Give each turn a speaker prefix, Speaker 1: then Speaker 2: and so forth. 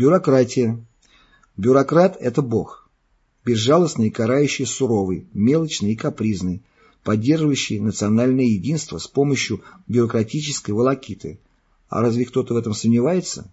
Speaker 1: Бюрократия. Бюрократ – это бог. Безжалостный и карающий суровый, мелочный и капризный, поддерживающий национальное единство с помощью бюрократической волокиты. А разве кто-то в этом сомневается?